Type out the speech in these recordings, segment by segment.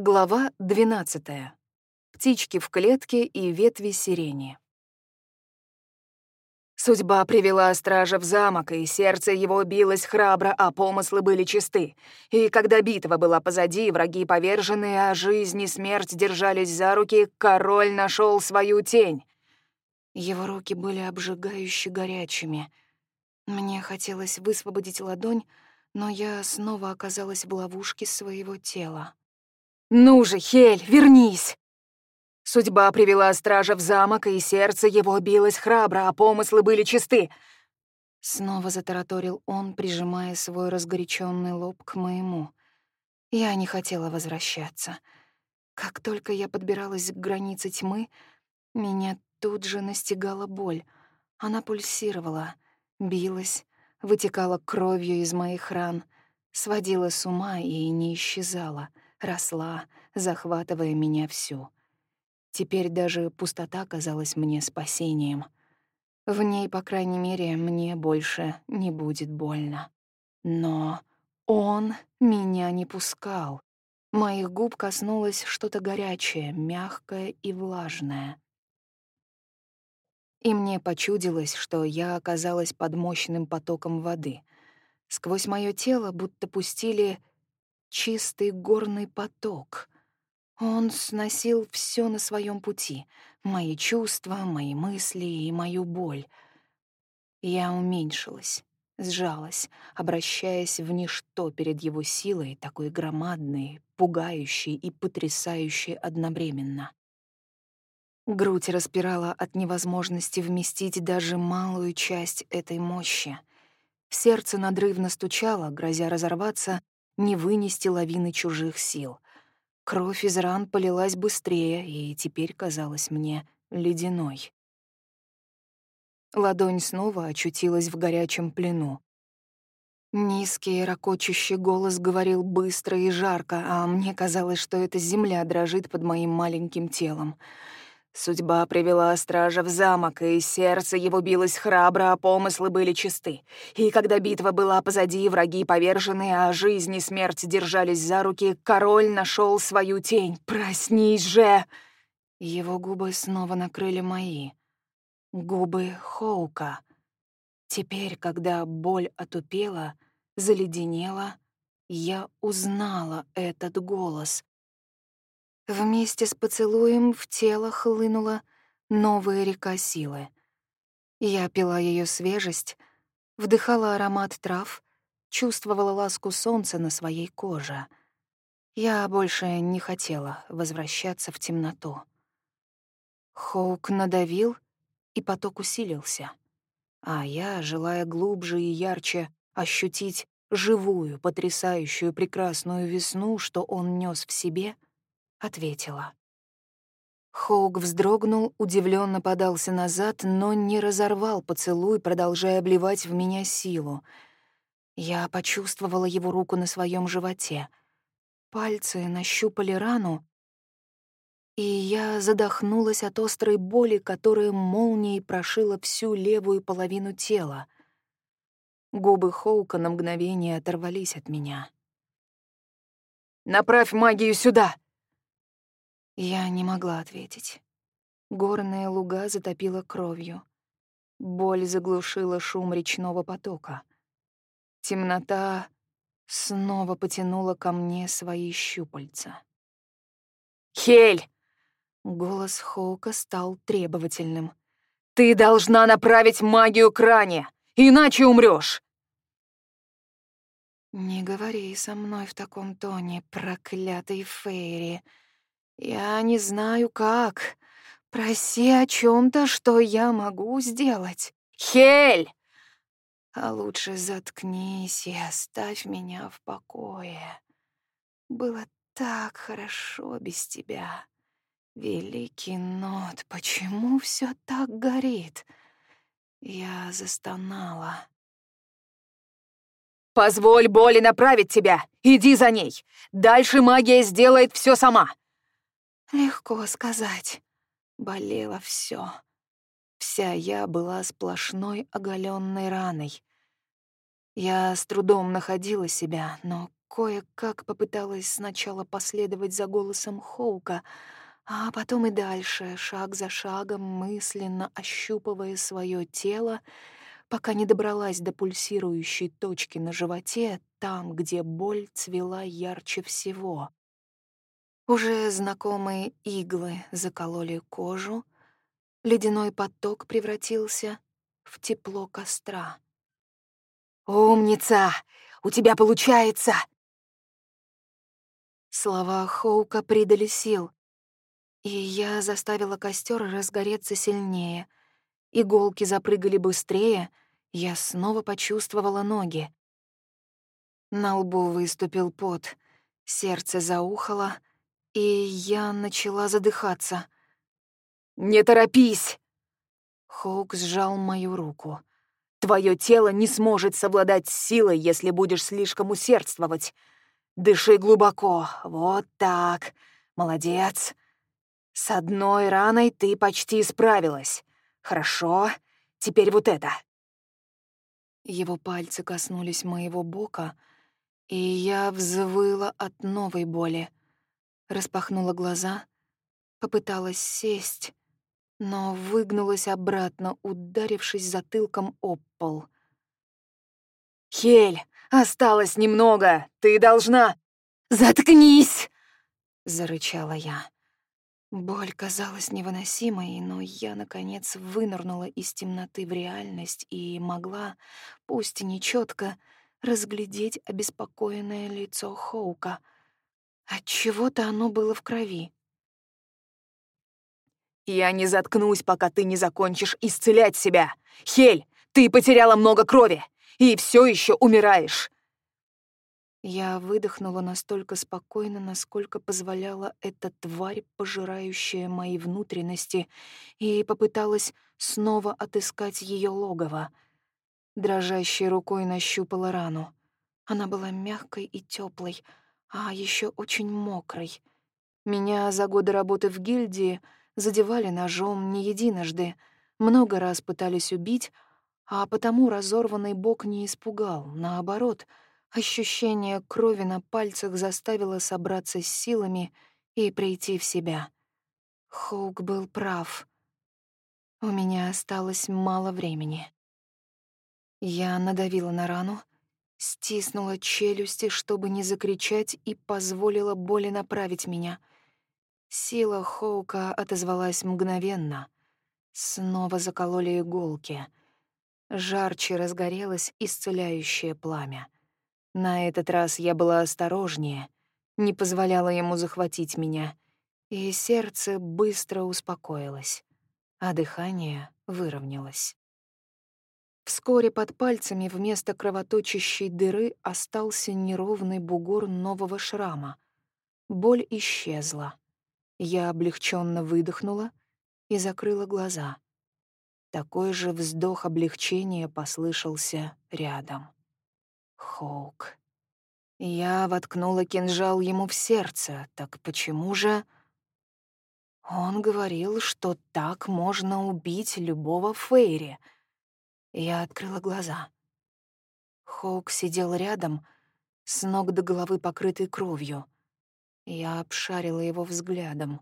Глава 12. Птички в клетке и ветви сирени. Судьба привела стража в замок, и сердце его билось храбро, а помыслы были чисты. И когда битва была позади, враги повержены, а жизнь и смерть держались за руки, король нашел свою тень. Его руки были обжигающе горячими. Мне хотелось высвободить ладонь, но я снова оказалась в ловушке своего тела. «Ну же, Хель, вернись!» Судьба привела стража в замок, и сердце его билось храбро, а помыслы были чисты. Снова затараторил он, прижимая свой разгоряченный лоб к моему. Я не хотела возвращаться. Как только я подбиралась к границе тьмы, меня тут же настигала боль. Она пульсировала, билась, вытекала кровью из моих ран, сводила с ума и не исчезала — росла, захватывая меня всю. Теперь даже пустота казалась мне спасением. В ней, по крайней мере, мне больше не будет больно. Но он меня не пускал. Моих губ коснулось что-то горячее, мягкое и влажное. И мне почудилось, что я оказалась под мощным потоком воды. Сквозь мое тело будто пустили чистый горный поток. Он сносил все на своем пути — мои чувства, мои мысли и мою боль. Я уменьшилась, сжалась, обращаясь в ничто перед его силой, такой громадной, пугающей и потрясающей одновременно. Грудь распирала от невозможности вместить даже малую часть этой мощи. Сердце надрывно стучало, грозя разорваться, не вынести лавины чужих сил. Кровь из ран полилась быстрее и теперь казалась мне ледяной. Ладонь снова очутилась в горячем плену. Низкий, ракочущий голос говорил быстро и жарко, а мне казалось, что эта земля дрожит под моим маленьким телом. Судьба привела стража в замок, и сердце его билось храбро, а помыслы были чисты. И когда битва была позади, враги повержены, а жизнь и смерть держались за руки, король нашел свою тень. «Проснись же!» Его губы снова накрыли мои. Губы Хоука. Теперь, когда боль отупела, заледенела, я узнала этот голос. Вместе с поцелуем в тело хлынула новая река силы. Я пила ее свежесть, вдыхала аромат трав, чувствовала ласку солнца на своей коже. Я больше не хотела возвращаться в темноту. Хоук надавил, и поток усилился. А я, желая глубже и ярче ощутить живую, потрясающую, прекрасную весну, что он нес в себе — ответила. Хоук вздрогнул, удивленно подался назад, но не разорвал поцелуй, продолжая обливать в меня силу. Я почувствовала его руку на своем животе. Пальцы нащупали рану, и я задохнулась от острой боли, которая молнией прошила всю левую половину тела. Губы Хоука на мгновение оторвались от меня. «Направь магию сюда!» Я не могла ответить. Горные луга затопило кровью. Боль заглушила шум речного потока. Темнота снова потянула ко мне свои щупальца. «Хель!» — голос Хоука стал требовательным. «Ты должна направить магию к ране, иначе умрёшь!» «Не говори со мной в таком тоне, проклятый Фейри!» Я не знаю как. Проси о чем то что я могу сделать. Хель! А лучше заткнись и оставь меня в покое. Было так хорошо без тебя. Великий Нот, почему все так горит? Я застонала. «Позволь боли направить тебя! Иди за ней! Дальше магия сделает все сама!» Легко сказать. Болело все. Вся я была сплошной оголенной раной. Я с трудом находила себя, но кое-как попыталась сначала последовать за голосом Хоука, а потом и дальше, шаг за шагом, мысленно ощупывая свое тело, пока не добралась до пульсирующей точки на животе, там, где боль цвела ярче всего. Уже знакомые иглы закололи кожу, ледяной поток превратился в тепло костра. «Умница! У тебя получается!» Слова Хоука придали сил, и я заставила костер разгореться сильнее. Иголки запрыгали быстрее, я снова почувствовала ноги. На лбу выступил пот, сердце заухало, и я начала задыхаться. «Не торопись!» Хоук сжал мою руку. «Твое тело не сможет совладать с силой, если будешь слишком усердствовать. Дыши глубоко, вот так. Молодец. С одной раной ты почти справилась. Хорошо, теперь вот это». Его пальцы коснулись моего бока, и я взвыла от новой боли. Распахнула глаза, попыталась сесть, но выгнулась обратно, ударившись затылком об пол. «Хель, осталось немного! Ты должна...» «Заткнись!» — зарычала я. Боль казалась невыносимой, но я, наконец, вынырнула из темноты в реальность и могла, пусть и нечётко, разглядеть обеспокоенное лицо Хоука. Отчего-то оно было в крови. «Я не заткнусь, пока ты не закончишь исцелять себя! Хель, ты потеряла много крови и все еще умираешь!» Я выдохнула настолько спокойно, насколько позволяла эта тварь, пожирающая мои внутренности, и попыталась снова отыскать ее логово. Дрожащей рукой нащупала рану. Она была мягкой и теплой, а еще очень мокрой. Меня за годы работы в гильдии задевали ножом не единожды, много раз пытались убить, а потому разорванный бок не испугал, наоборот, ощущение крови на пальцах заставило собраться с силами и прийти в себя. Хоук был прав. У меня осталось мало времени. Я надавила на рану, стиснула челюсти, чтобы не закричать, и позволила боли направить меня. Сила Хоука отозвалась мгновенно. Снова закололи иголки — Жарче разгорелось исцеляющее пламя. На этот раз я была осторожнее, не позволяла ему захватить меня, и сердце быстро успокоилось, а дыхание выровнялось. Вскоре под пальцами вместо кровоточащей дыры остался неровный бугор нового шрама. Боль исчезла. Я облегченно выдохнула и закрыла глаза — такой же вздох облегчения послышался рядом. Хоук. Я воткнула кинжал ему в сердце, так почему же... Он говорил, что так можно убить любого Фейри. Я открыла глаза. Хоук сидел рядом, с ног до головы покрытый кровью. Я обшарила его взглядом.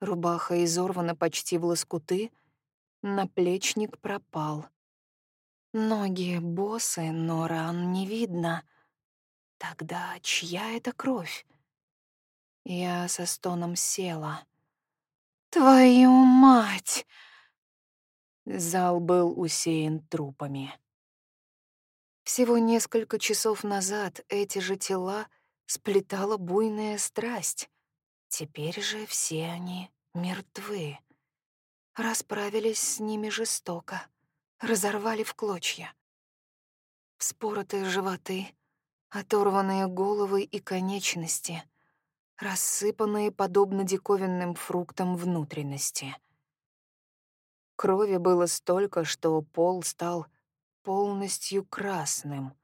Рубаха изорвана почти в лоскуты — Наплечник пропал. Ноги босы, но ран не видно. Тогда чья это кровь? Я со стоном села. «Твою мать!» Зал был усеян трупами. Всего несколько часов назад эти же тела сплетала буйная страсть. Теперь же все они мертвы. Расправились с ними жестоко, разорвали в клочья. Вспоротые животы, оторванные головы и конечности, рассыпанные, подобно диковинным фруктам, внутренности. Крови было столько, что пол стал полностью красным.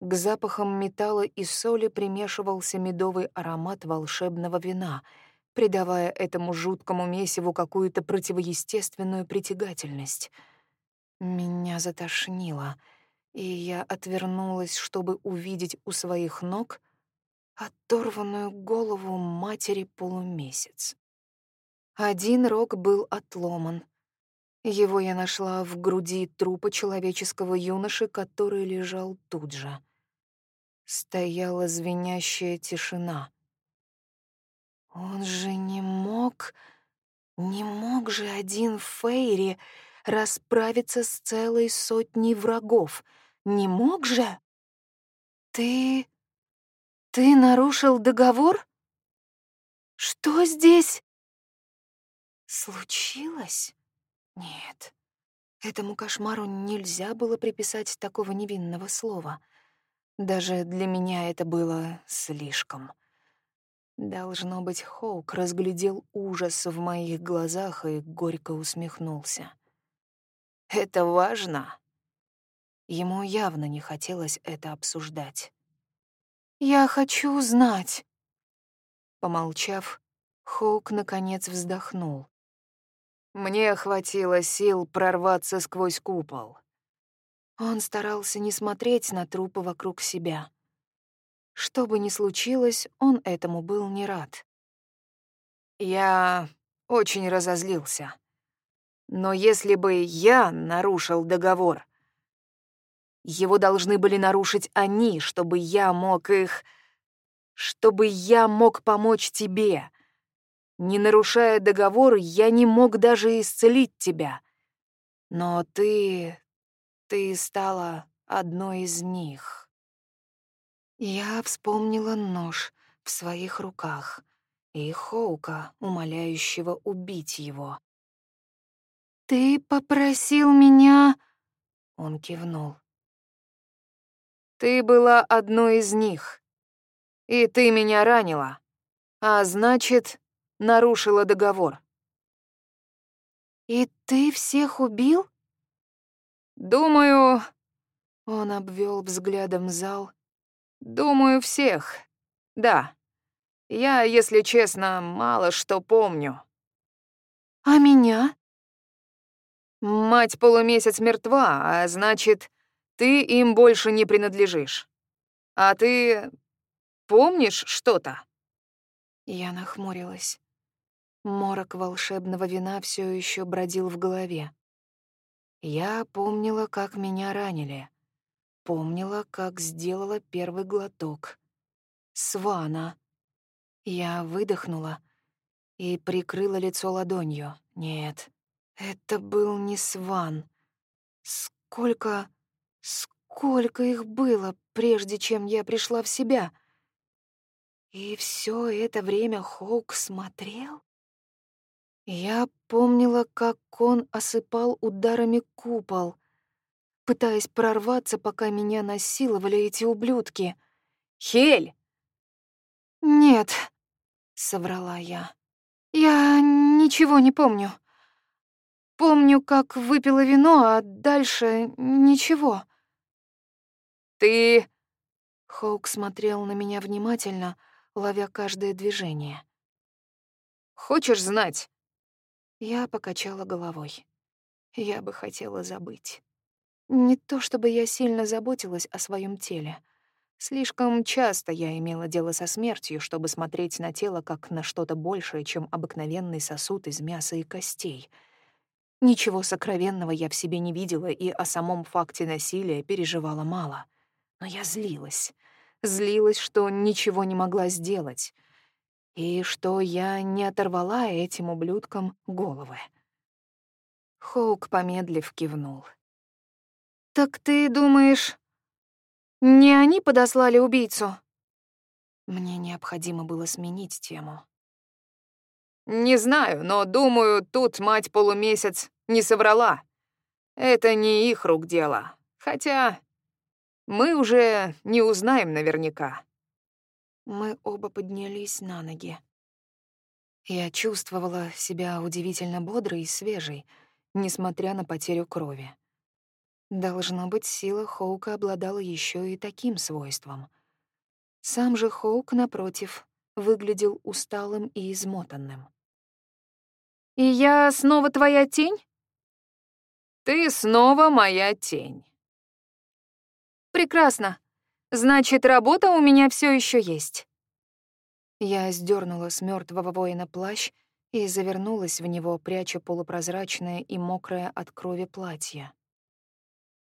К запахам металла и соли примешивался медовый аромат волшебного вина — придавая этому жуткому месиву какую-то противоестественную притягательность. Меня затошнило. и я отвернулась, чтобы увидеть у своих ног оторванную голову матери полумесяц. Один рог был отломан. Его я нашла в груди трупа человеческого юноши, который лежал тут же. Стояла звенящая тишина. Он же не мог... Не мог же один Фейри расправиться с целой сотней врагов. Не мог же? Ты... ты нарушил договор? Что здесь случилось? Нет, этому кошмару нельзя было приписать такого невинного слова. Даже для меня это было слишком. Должно быть, Хоук разглядел ужас в моих глазах и горько усмехнулся. «Это важно?» Ему явно не хотелось это обсуждать. «Я хочу знать». Помолчав, Хоук наконец вздохнул. Мне хватило сил прорваться сквозь купол. Он старался не смотреть на трупы вокруг себя. Что бы ни случилось, он этому был не рад. Я очень разозлился. Но если бы я нарушил договор, его должны были нарушить они, чтобы я мог их... Чтобы я мог помочь тебе. Не нарушая договор, я не мог даже исцелить тебя. Но ты... ты стала одной из них. Я вспомнила нож в своих руках и Хоука, умоляющего убить его. «Ты попросил меня...» — он кивнул. «Ты была одной из них, и ты меня ранила, а значит, нарушила договор». «И ты всех убил?» «Думаю...» — он обвел взглядом зал Думаю, всех. Да. Я, если честно, мало что помню. А меня? Мать полумесяц мертва, а значит, ты им больше не принадлежишь. А ты помнишь что-то? Я нахмурилась. Морок волшебного вина все еще бродил в голове. Я помнила, как меня ранили. Помнила, как сделала первый глоток. Свана. Я выдохнула и прикрыла лицо ладонью. Нет, это был не Сван. Сколько... сколько их было, прежде чем я пришла в себя? И все это время Хоук смотрел? Я помнила, как он осыпал ударами купол — пытаясь прорваться, пока меня насиловали эти ублюдки. «Хель!» «Нет», — соврала я. «Я ничего не помню. Помню, как выпила вино, а дальше ничего». «Ты...» Хоук смотрел на меня внимательно, ловя каждое движение. «Хочешь знать?» Я покачала головой. Я бы хотела забыть. Не то чтобы я сильно заботилась о своем теле. Слишком часто я имела дело со смертью, чтобы смотреть на тело как на что-то большее, чем обыкновенный сосуд из мяса и костей. Ничего сокровенного я в себе не видела и о самом факте насилия переживала мало. Но я злилась. Злилась, что ничего не могла сделать. И что я не оторвала этим ублюдкам головы. Хоук, помедлив, кивнул. «Так ты думаешь, не они подослали убийцу?» Мне необходимо было сменить тему. «Не знаю, но, думаю, тут мать полумесяц не соврала. Это не их рук дело. Хотя мы уже не узнаем наверняка». Мы оба поднялись на ноги. Я чувствовала себя удивительно бодрой и свежей, несмотря на потерю крови. Должно быть, сила Хоука обладала еще и таким свойством. Сам же Хоук, напротив, выглядел усталым и измотанным. «И я снова твоя тень?» «Ты снова моя тень». Прекрасно. Значит, работа у меня все еще есть. Я сдернула с мертвого воина плащ и завернулась в него, пряча полупрозрачное и мокрое от крови платье.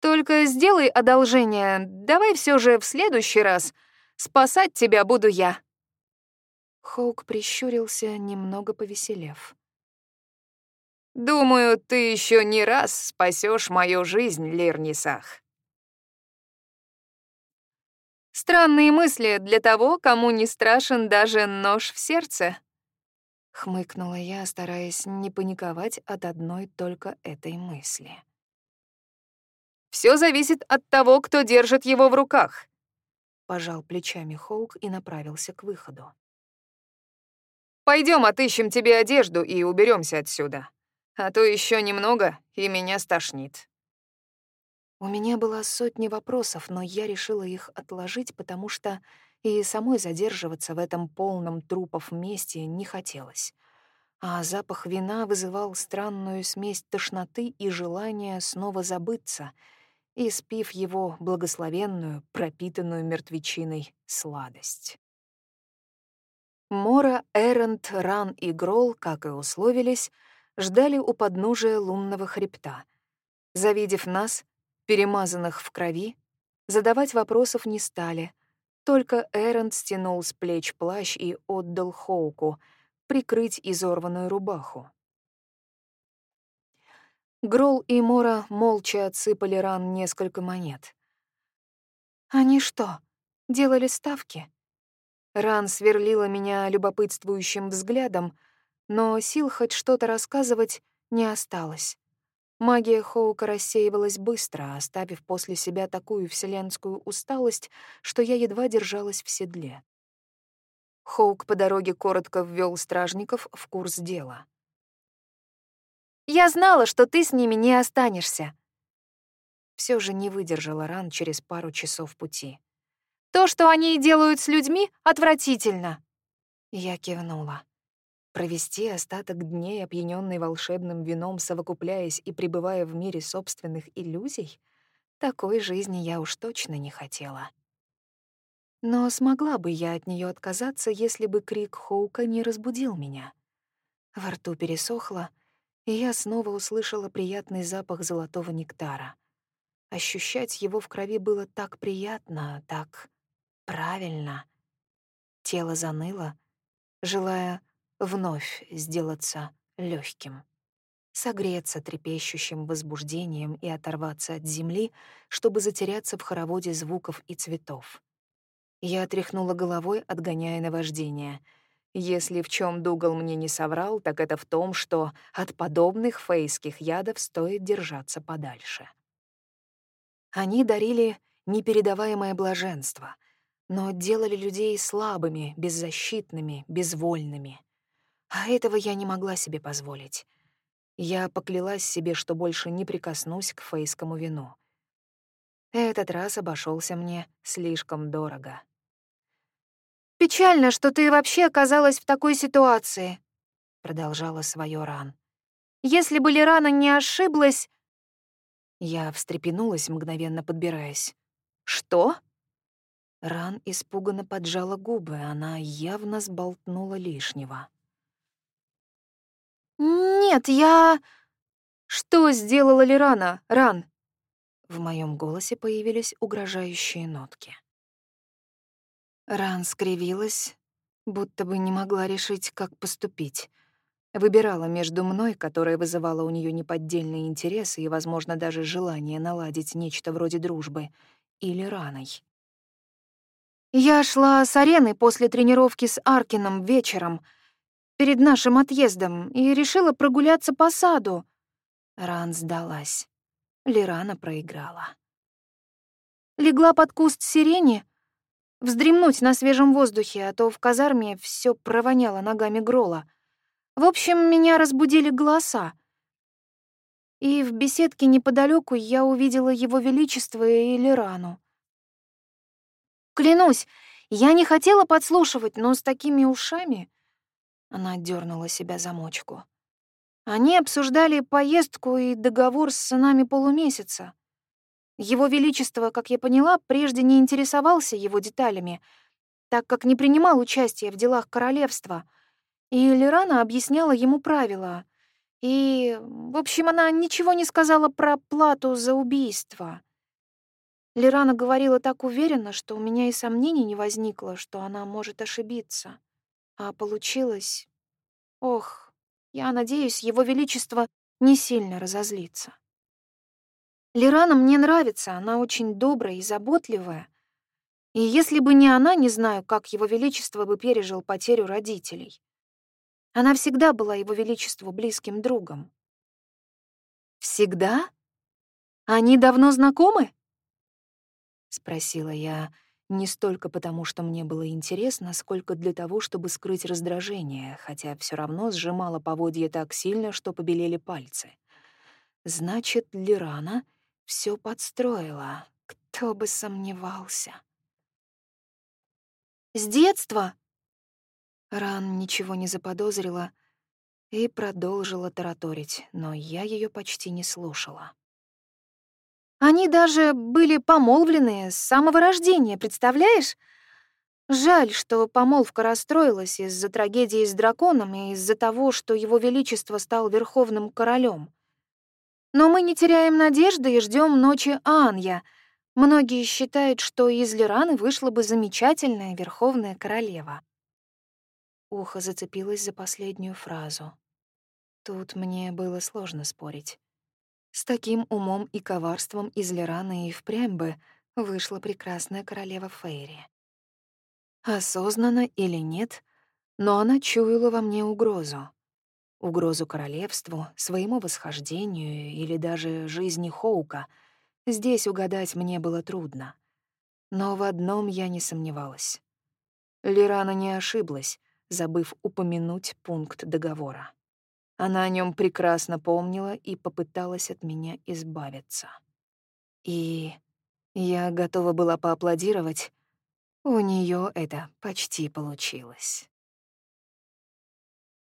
«Только сделай одолжение, давай все же в следующий раз. Спасать тебя буду я». Хоук прищурился, немного повеселев. «Думаю, ты еще не раз спасешь мою жизнь, Лернисах». Странные мысли для того, кому не страшен даже нож в сердце. Хмыкнула я, стараясь не паниковать от одной только этой мысли. Все зависит от того, кто держит его в руках. Пожал плечами Хоук и направился к выходу. Пойдем, отыщем тебе одежду и уберемся отсюда. А то еще немного, и меня стошнит. У меня была сотня вопросов, но я решила их отложить, потому что и самой задерживаться в этом полном трупов месте не хотелось. А запах вина вызывал странную смесь тошноты и желания снова забыться, и, спив его благословенную, пропитанную мертвечиной сладость. Мора, Эрент, Ран и Грол, как и условились, ждали у подножия лунного хребта. Завидев нас, перемазанных в крови, задавать вопросов не стали. Только Эрент стянул с плеч плащ и отдал Хоуку прикрыть изорванную рубаху. Грол и Мора молча отсыпали ран несколько монет. «Они что, делали ставки?» Ран сверлила меня любопытствующим взглядом, но сил хоть что-то рассказывать не осталось. Магия Хоука рассеивалась быстро, оставив после себя такую вселенскую усталость, что я едва держалась в седле. Хоук по дороге коротко ввел стражников в курс дела. «Я знала, что ты с ними не останешься!» Все же не выдержала ран через пару часов пути. «То, что они делают с людьми, отвратительно!» Я кивнула. Провести остаток дней, опьянённый волшебным вином, совокупляясь и пребывая в мире собственных иллюзий? Такой жизни я уж точно не хотела. Но смогла бы я от неё отказаться, если бы крик Хоука не разбудил меня. Во рту пересохло, и я снова услышала приятный запах золотого нектара. Ощущать его в крови было так приятно, так правильно. Тело заныло, желая вновь сделаться легким, согреться трепещущим возбуждением и оторваться от земли, чтобы затеряться в хороводе звуков и цветов. Я тряхнула головой, отгоняя наваждение. Если в чем Дугал мне не соврал, так это в том, что от подобных фейских ядов стоит держаться подальше. Они дарили непередаваемое блаженство, но делали людей слабыми, беззащитными, безвольными. А этого я не могла себе позволить. Я поклялась себе, что больше не прикоснусь к фейскому вину. Этот раз обошелся мне слишком дорого. «Печально, что ты вообще оказалась в такой ситуации», — продолжала свое Ран. «Если бы Лерана не ошиблась...» Я встрепенулась, мгновенно подбираясь. «Что?» Ран испуганно поджала губы, она явно сболтнула лишнего. «Нет, я...» «Что сделала ли Рана, Ран?» В моем голосе появились угрожающие нотки. Ран скривилась, будто бы не могла решить, как поступить. Выбирала между мной, которая вызывала у нее неподдельный интерес и, возможно, даже желание наладить нечто вроде дружбы, или Раной. Я шла с арены после тренировки с Аркином вечером — перед нашим отъездом и решила прогуляться по саду. Ран сдалась. Лирана проиграла. Легла под куст сирени, вздремнуть на свежем воздухе, а то в казарме все провоняло ногами Грола. В общем, меня разбудили голоса. И в беседке неподалеку я увидела его величество и Лирану. Клянусь, я не хотела подслушивать, но с такими ушами она дернула себя замочку. Они обсуждали поездку и договор с сынами полумесяца. Его Величество, как я поняла, прежде не интересовался его деталями, так как не принимал участия в делах королевства, и Лерана объясняла ему правила. И, в общем, она ничего не сказала про плату за убийство. Лерана говорила так уверенно, что у меня и сомнений не возникло, что она может ошибиться. А получилось... Ох, я надеюсь, Его Величество не сильно разозлится. Лерана мне нравится, она очень добрая и заботливая. И если бы не она, не знаю, как Его Величество бы пережил потерю родителей. Она всегда была Его Величеству близким другом. «Всегда? Они давно знакомы?» — спросила я, не столько потому, что мне было интересно, сколько для того, чтобы скрыть раздражение, хотя все равно сжимала поводья так сильно, что побелели пальцы. Значит, Лирана все подстроила. Кто бы сомневался. «С детства!» Ран ничего не заподозрила и продолжила тараторить, но я ее почти не слушала. Они даже были помолвлены с самого рождения, представляешь? Жаль, что помолвка расстроилась из-за трагедии с драконом и из-за того, что его величество стал верховным королем. Но мы не теряем надежды и ждем ночи Анья. Многие считают, что из Лираны вышла бы замечательная верховная королева. Ухо зацепилось за последнюю фразу. Тут мне было сложно спорить. С таким умом и коварством из Лерана и впрямь бы вышла прекрасная королева Фейри. Осознанно или нет, но она чуяла во мне угрозу. Угрозу королевству, своему восхождению или даже жизни Хоука. Здесь угадать мне было трудно. Но в одном я не сомневалась. Лирана не ошиблась, забыв упомянуть пункт договора. Она о нем прекрасно помнила и попыталась от меня избавиться. И я готова была поаплодировать. У нее это почти получилось.